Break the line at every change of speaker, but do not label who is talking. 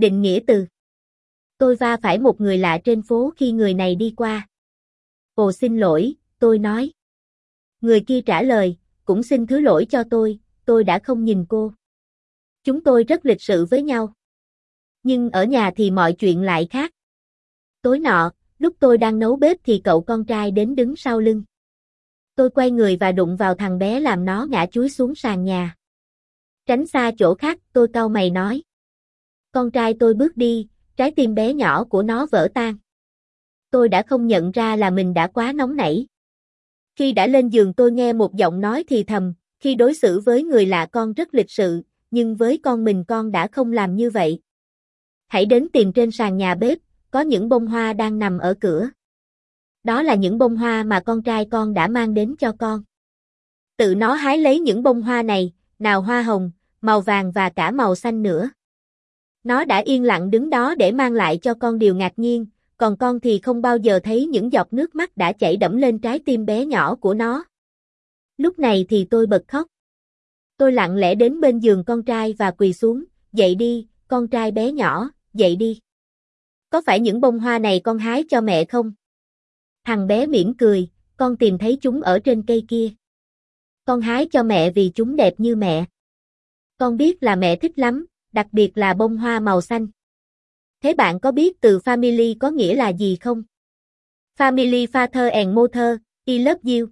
Định nghĩa từ. Tôi va phải một người lạ trên phố khi người này đi qua. Ồ xin lỗi, tôi nói. Người kia trả lời, cũng xin thứ lỗi cho tôi, tôi đã không nhìn cô. Chúng tôi rất lịch sự với nhau. Nhưng ở nhà thì mọi chuyện lại khác. Tối nọ, lúc tôi đang nấu bếp thì cậu con trai đến đứng sau lưng. Tôi quay người và đụng vào thằng bé làm nó ngã chuối xuống sàn nhà. Tránh xa chỗ khác, tôi cau mày nói. Con trai tôi bước đi, trái tim bé nhỏ của nó vỡ tan. Tôi đã không nhận ra là mình đã quá nóng nảy. Khi đã lên giường tôi nghe một giọng nói thì thầm, khi đối xử với người lạ con rất lịch sự, nhưng với con mình con đã không làm như vậy. Hãy đến tìm trên sàn nhà bếp, có những bông hoa đang nằm ở cửa. Đó là những bông hoa mà con trai con đã mang đến cho con. Tự nó hái lấy những bông hoa này, nào hoa hồng, màu vàng và cả màu xanh nữa. Nó đã yên lặng đứng đó để mang lại cho con điều ngạc nhiên, còn con thì không bao giờ thấy những giọt nước mắt đã chảy đẫm lên trái tim bé nhỏ của nó. Lúc này thì tôi bật khóc. Tôi lặng lẽ đến bên giường con trai và quỳ xuống, dậy đi, con trai bé nhỏ, dậy đi. Có phải những bông hoa này con hái cho mẹ không? Thằng bé mỉm cười, con tìm thấy chúng ở trên cây kia. Con hái cho mẹ vì chúng đẹp như mẹ. Con biết là mẹ thích lắm, đặc biệt là bông hoa màu xanh. Thế bạn có biết từ family có nghĩa là gì không? Family father and mother, I love you.